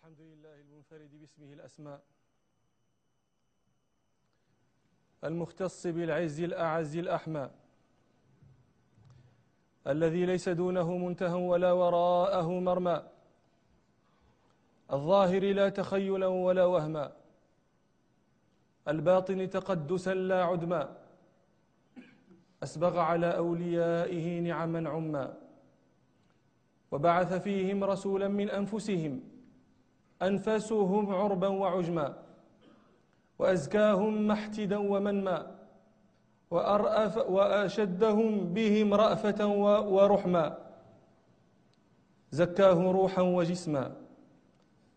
الحمد لله المنفرد باسمه الأسماء. المختص بالعز الأعز الأحمى. الذي ليس دونه منتهى ولا وراءه مرمى. الظاهر لا تخيلا ولا وهما. الباطن تقدسا لا عدما. أسبغ على أوليائه نعما عما. وبعث فيهم رسولا من أنفسهم. أنفسهم عربا وعجما وأزكاهم محتدا ومنما وأرأف وأشدهم بهم رأفة ورحما. زكاه روحا وجسما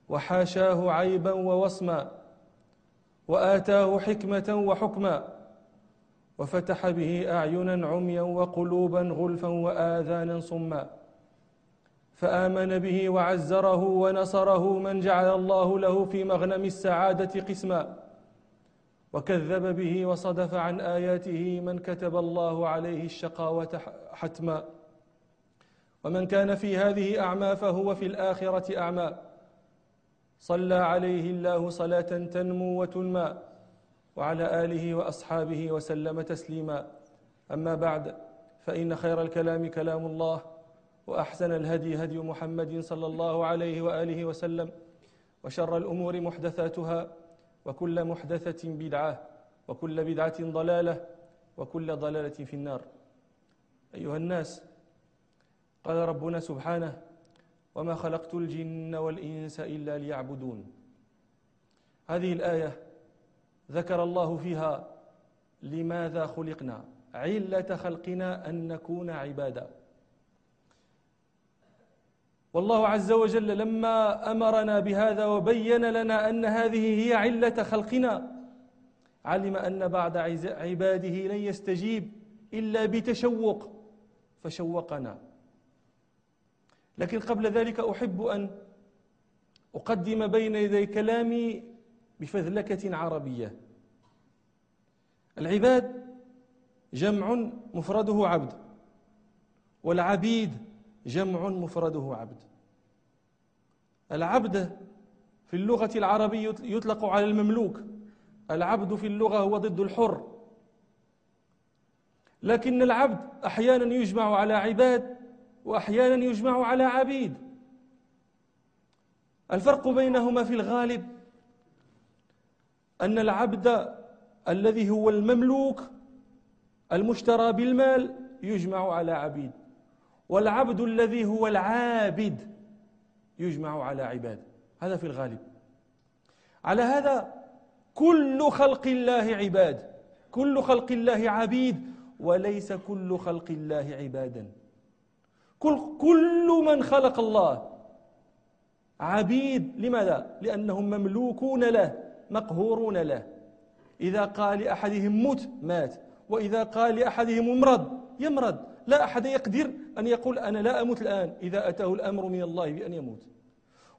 وحاشاه عيبا ووصما وآتاه حكمة وحكما وفتح به أعينا عميا وقلوبا غلفا وآذانا صما. فآمن به وعزره ونصره من جعل الله له في مغنم السعادة قسما. وكذب به وصدف عن آياته من كتب الله عليه الشقاوة حتما. ومن كان في هذه أعمى فهو في الآخرة أعمى. صلى عليه الله صلاة تنمو وتنمى. وعلى آله وأصحابه وسلم تسليما. أما بعد فإن خير الكلام كلام الله. وأحسن الهدي هدي محمد صلى الله عليه وآله وسلم وشر الأمور محدثاتها وكل محدثة بدعة وكل بدعة ضلالة وكل ضلالة في النار. أيها الناس قال ربنا سبحانه وما خلقت الجن والإنس إلا ليعبدون. هذه الآية ذكر الله فيها لماذا خلقنا. علة خلقنا أن نكون عبادا. والله عز وجل لما أمرنا بهذا وبين لنا أن هذه هي علة خلقنا علم أن بعض عباده لن يستجيب إلا بتشوق فشوقنا. لكن قبل ذلك أحب أن أقدم بين يدي كلامي بفذلكة عربية. العباد جمع مفرده عبد والعبيد جمع مفرده عبد. العبد في اللغة العربية يطلق على المملوك. العبد في اللغة هو ضد الحر. لكن العبد أحيانا يجمع على عباد وأحيانا يجمع على عبيد. الفرق بينهما في الغالب أن العبد الذي هو المملوك المشترى بالمال يجمع على عبيد والعبد الذي هو العابد يجمع على عباد. هذا في الغالب. على هذا كل خلق الله عباد. كل خلق الله عبيد وليس كل خلق الله عبادا. كل, كل من خلق الله عبيد. لماذا؟ لأنهم مملوكون له مقهورون له. إذا قال لأحدهم مت مات. وإذا قال لأحدهم امرض يمرض. لا أحد يقدر أن يقول أنا لا أموت الآن إذا أتاه الأمر من الله بأن يموت.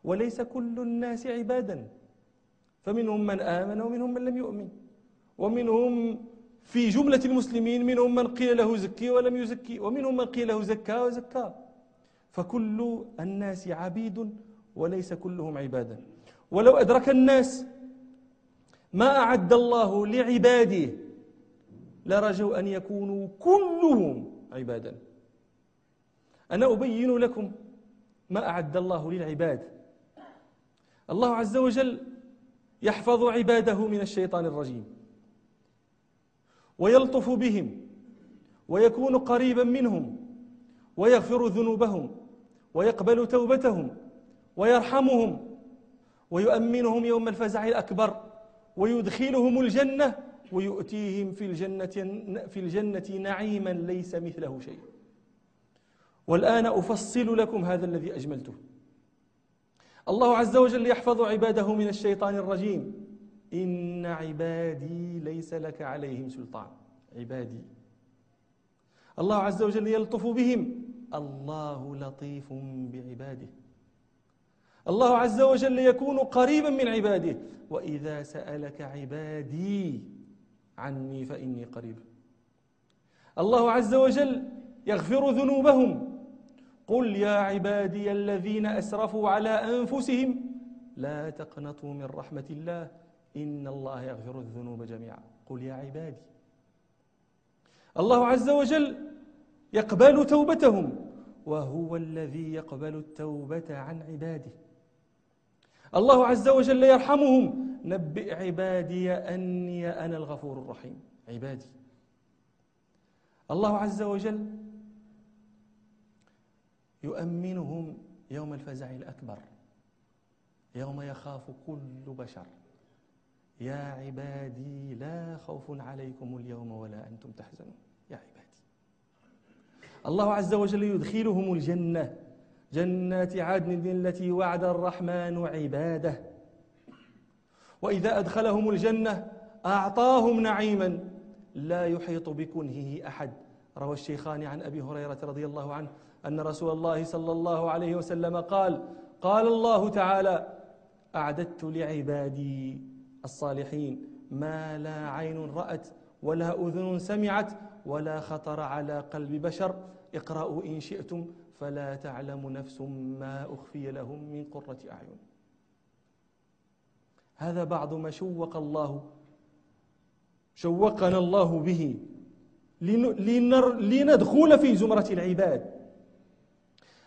وليس كل الناس عبادا. فمنهم من آمن ومنهم من لم يؤمن. ومنهم في جملة المسلمين منهم من قيل له زكي ولم يزكي. ومنهم من قيل له زكى وزكى. فكل الناس عبيد وليس كلهم عبادا. ولو أدرك الناس ما أعد الله لعباده لرجوا أن يكونوا كلهم عبادا. أنا أبين لكم ما أعد الله للعباد. الله عز وجل يحفظ عباده من الشيطان الرجيم. ويلطف بهم ويكون قريبا منهم ويغفر ذنوبهم ويقبل توبتهم ويرحمهم ويؤمنهم يوم الفزع الأكبر ويدخلهم الجنة ويؤتيهم في الجنة في الجنة نعيما ليس مثله شيء. والآن أفصل لكم هذا الذي أجملته. الله عز وجل يحفظ عباده من الشيطان الرجيم. إن عبادي ليس لك عليهم سلطان. عبادي. الله عز وجل يلطف بهم. الله لطيف بعباده. الله عز وجل يكون قريبا من عباده. وإذا سألك عبادي عني فإني قريب. الله عز وجل يغفر ذنوبهم. قل يا عبادي الذين أسرفوا على أنفسهم لا تقنطوا من رحمة الله. إن الله يغفر الذنوب جميعا. قل يا عبادي. الله عز وجل يقبل توبتهم. وهو الذي يقبل التوبة عن عباده. الله عز وجل يرحمهم. نبئ عبادي أني أنا الغفور الرحيم. عبادي. الله عز وجل يؤمنهم يوم الفزع الأكبر يوم يخاف كل بشر. يا عبادي لا خوف عليكم اليوم ولا أنتم تحزنون. يا عبادي. الله عز وجل يدخلهم الجنة جنات عدن التي وعد الرحمن عباده. وإذا أدخلهم الجنة أعطاهم نعيما لا يحيط بكنهه أحد. روى الشيخان عن أبي هريرة رضي الله عنه أن رسول الله صلى الله عليه وسلم قال قال الله تعالى أعددت لعبادي الصالحين ما لا عين رأت ولا أذن سمعت ولا خطر على قلب بشر. اقرأوا إن شئتم فلا تعلم نفس ما أخفي لهم من قرة أعين. هذا بعض ما شوق الله. شوقنا الله به. لندخل في زمرة العباد.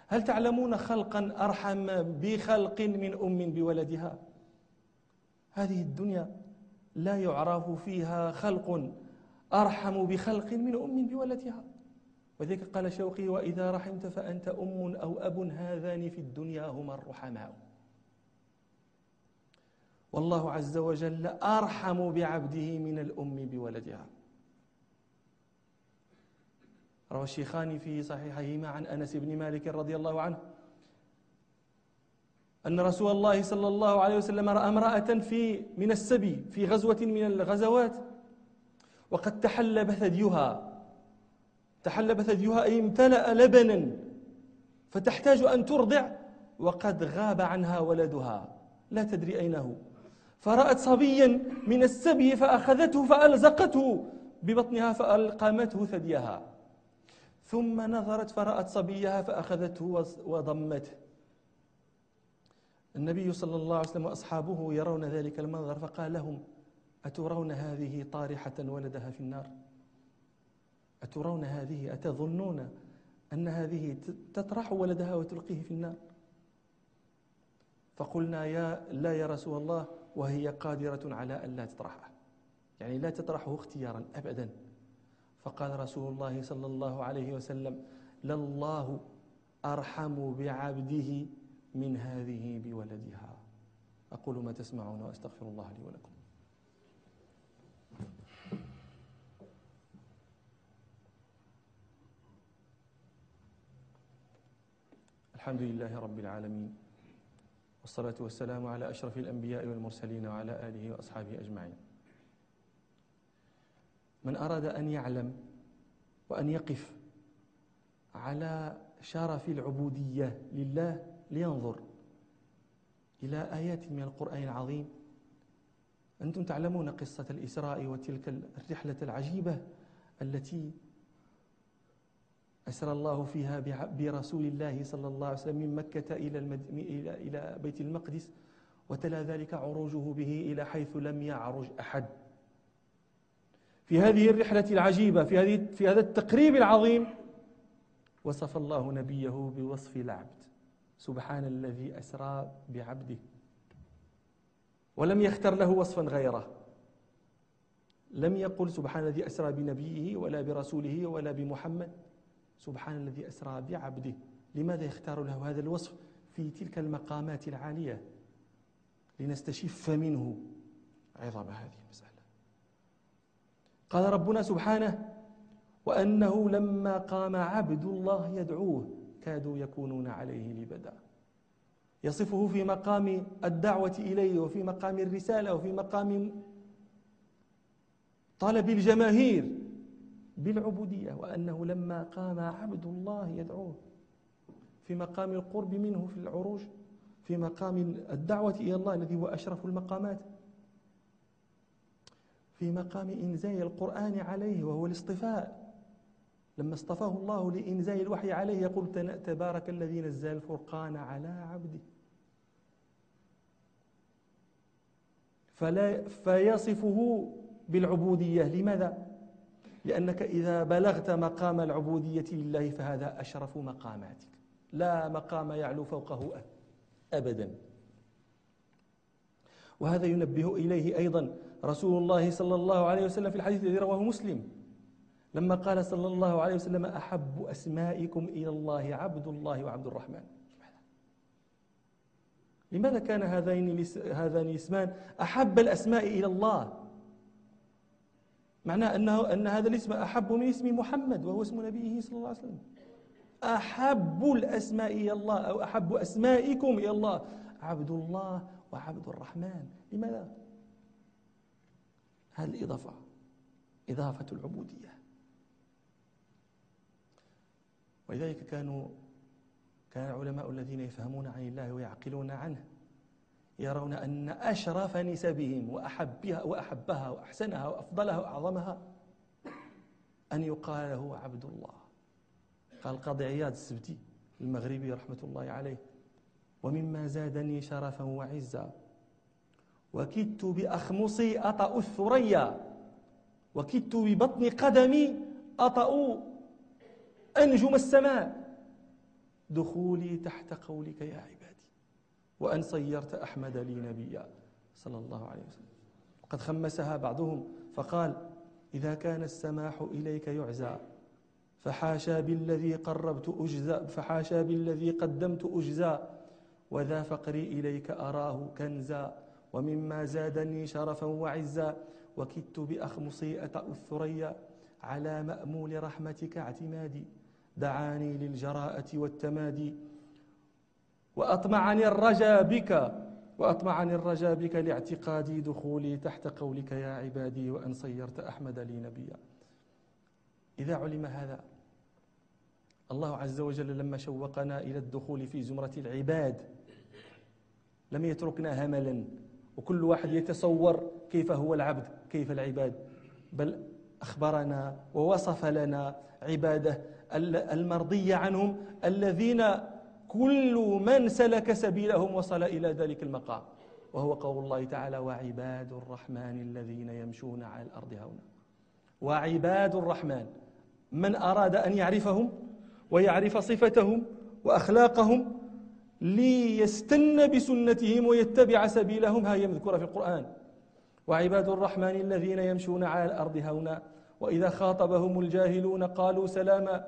هل تعلمون خلقا أرحم بخلق من أم بولدها؟ هذه الدنيا لا يعرف فيها خلق أرحم بخلق من أم بولدها. وذلك قال شوقي وإذا رحمت فأنت أم أو أب هذان في الدنيا هما الرحماء. والله عز وجل أرحم بعبده من الأم بولدها. روى الشيخان في صحيحهما عن أنس بن مالك رضي الله عنه أن رسول الله صلى الله عليه وسلم رأى امرأة في من السبي في غزوة من الغزوات وقد تحلب ثديها تحلب ثديها أي امتلأ لبنا فتحتاج أن ترضع وقد غاب عنها ولدها. لا تدري أين هو فرأت صبيا من السبي فأخذته فألزقته ببطنها فألقمته ثديها. ثم نظرت فرأت صبيها فأخذته وضمته. النبي صلى الله عليه وسلم وأصحابه يرون ذلك المنظر فقال لهم أترون هذه طارحة ولدها في النار؟ أترون هذه أتظنون أن هذه تطرح ولدها وتلقيه في النار؟ فقلنا يا لا يا رسول الله وهي قادرة على أن لا تطرحه. يعني لا تطرحه اختيارا أبدا. فقال رسول الله صلى الله عليه وسلم لله أرحم بعبده من هذه بولدها. أقول ما تسمعون وأستغفر الله لي ولكم. الحمد لله رب العالمين. والصلاة والسلام على أشرف الأنبياء والمرسلين وعلى آله وأصحابه أجمعين. من أراد أن يعلم وأن يقف على شرف العبودية لله لينظر إلى آيات من القرآن العظيم أنتم تعلمون قصة الإسراء وتلك الرحلة العجيبة التي أسرى الله فيها برسول الله صلى الله عليه وسلم من مكة إلى, المد... إلى... إلى بيت المقدس وتلا ذلك عروجه به إلى حيث لم يعرج أحد. في هذه الرحلة العجيبة في, هذه في هذا التقريب العظيم وصف الله نبيه بوصف العبد. سبحان الذي أسرى بعبده ولم يختر له وصفا غيره. لم يقل سبحان الذي أسرى بنبيه ولا برسوله ولا بمحمد. سبحان الذي أسرى بعبده. لماذا يختار له هذا الوصف في تلك المقامات العالية؟ لنستشف منه. عظم هذه المسألة. قال ربنا سبحانه وأنه لما قام عبد الله يدعوه كادوا يكونون عليه لبدا. يصفه في مقام الدعوة إليه وفي مقام الرسالة وفي مقام طلب الجماهير. بالعبودية وأنه لما قام عبد الله يدعوه في مقام القرب منه في العروج في مقام الدعوة إلى الله الذي هو أشرف المقامات في مقام إنزال القرآن عليه وهو الاصطفاء. لما اصطفاه الله لإنزال الوحي عليه يقول تبارك الذي نزل الفرقان على عبده فلا فيصفه بالعبودية. لماذا؟ لأنك إذا بلغت مقام العبودية لله فهذا أشرف مقاماتك. لا مقام يعلو فوقه أبدا. وهذا ينبه إليه أيضا رسول الله صلى الله عليه وسلم في الحديث الذي رواه مسلم. لما قال صلى الله عليه وسلم أحب أسمائكم إلى الله عبد الله وعبد الرحمن. لماذا كان هذين هذان الاسمان أحب الأسماء إلى الله؟ معناه أنه أن هذا الاسم أحب من اسم محمد وهو اسم نبيه صلى الله عليه وسلم. أحب الأسماء إلى الله أو أحب أسمائكم إلى الله. عبد الله وعبد الرحمن. لماذا؟ هذه الإضافة. إضافة العبودية. ولذلك كانوا كان العلماء الذين يفهمون عن الله ويعقلون عنه. يرون أن أشرف نسبهم وأحبها وأحبها وأحسنها وأفضلها وأعظمها أن يقال له عبد الله. قال القاضي عياض السبتي المغربي رحمة الله عليه ومما زادني شرفا وعزا وكدت بأخمصي أطأ الثريا وكدت ببطن قدمي أطأ أنجم السماء دخولي تحت قولك يا عبادي. وأن صيرت أحمد لي نبيا صلى الله عليه وسلم. قد خمسها بعضهم فقال إذا كان السماح إليك يعزى فحاشا بالذي قربت أجزى فحاشا بالذي قدمت أجزى وذا فقري إليك أراه كنزا ومما زادني شرفا وعزا وكدت بأخمصي أتأ الثريا على مأمول رحمتك اعتمادي دعاني للجراءة والتمادي وأطمعني الرجا بك وأطمعني الرجا بك لاعتقادي دخولي تحت قولك يا عبادي وأن صيرت أحمد لي نبيا. إذا علم هذا الله عز وجل لما شوقنا إلى الدخول في زمرة العباد لم يتركنا هملا وكل واحد يتصور كيف هو العبد كيف العباد. بل أخبرنا ووصف لنا عباده المرضية عنهم الذين كل من سلك سبيلهم وصل إلى ذلك المقام وهو قول الله تعالى وعباد الرحمن الذين يمشون على الأرض هونا وعباد الرحمن من أراد أن يعرفهم ويعرف صفتهم وأخلاقهم ليستن بسنتهم ويتبع سبيلهم هي مذكورة في القرآن. وعباد الرحمن الذين يمشون على الأرض هونا وإذا خاطبهم الجاهلون قالوا سلاما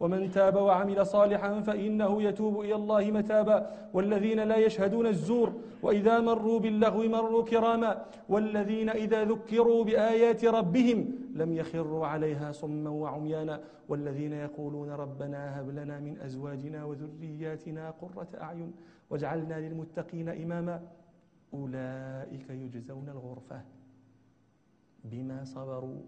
ومن تاب وعمل صالحا فإنه يتوب إلى الله متابا. والذين لا يشهدون الزور وإذا مروا باللغو مروا كراما. والذين إذا ذكروا بآيات ربهم لم يخروا عليها صما وعميانا. والذين يقولون ربنا هب لنا من أزواجنا وذرياتنا قرة أعين واجعلنا للمتقين إماما. أولئك يجزون الغرفة بما صبروا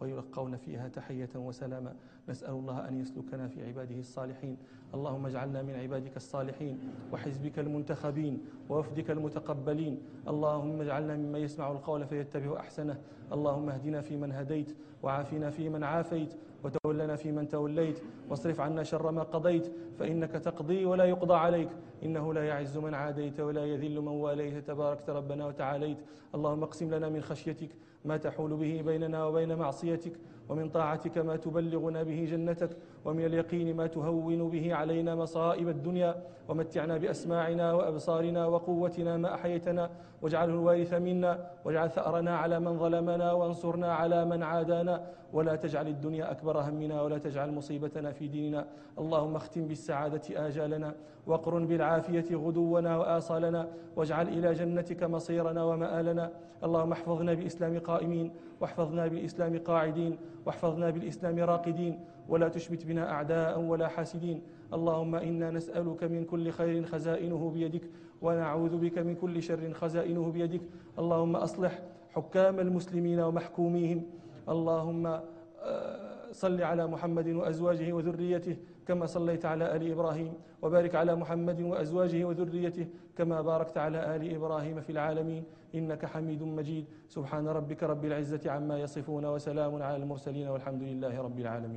ويلقون فيها تحية وسلاما. نسأل الله أن يسلكنا في عباده الصالحين. اللهم اجعلنا من عبادك الصالحين. وحزبك المنتخبين. ووفدك المتقبلين. اللهم اجعلنا ممن يسمع القول فيتبع أحسنه. اللهم اهدنا فيمن هديت. وعافنا فيمن عافيت. وتولنا فيمن توليت. واصرف عنا شر ما قضيت. فإنك تقضي ولا يقضى عليك. إنه لا يعز من عاديت ولا يذل من واليت. تباركت ربنا وتعاليت. اللهم اقسم لنا من خشيتك ما تحول به بيننا وبين معصيتك ومن طاعتك ما تبلغنا به جنتك ومن اليقين ما تهون به علينا مصائب الدنيا. ومتعنا بأسماعنا وأبصارنا وقوتنا ما أحيتنا واجعله الوارث منا. واجعل ثأرنا على من ظلمنا. وانصرنا على من عادانا. ولا تجعل الدنيا أكبر همنا. ولا تجعل مصيبتنا في ديننا. اللهم اختم بالسعادة آجالنا. واقرن بالعافية غدونا وآصالنا واجعل إلى جنتك مصيرنا ومآلنا. اللهم احفظنا بالإسلام قائمين واحفظنا بالإسلام قاعدين واحفظنا بالإسلام راقدين. ولا تشمت بنا أعداء ولا حاسدين. اللهم إنا نسألك من كل خير خزائنه بيدك ونعوذ بك من كل شر خزائنه بيدك. اللهم أصلح حكام المسلمين ومحكوميهم. اللهم آه، صل على محمد وأزواجه وذريته كما صليت على آل إبراهيم وبارك على محمد وأزواجه وذريته كما باركت على آل إبراهيم في العالمين. إنك حميد مجيد. سبحان ربك رب العزة عما يصفون وسلام على المرسلين والحمد لله رب العالمين.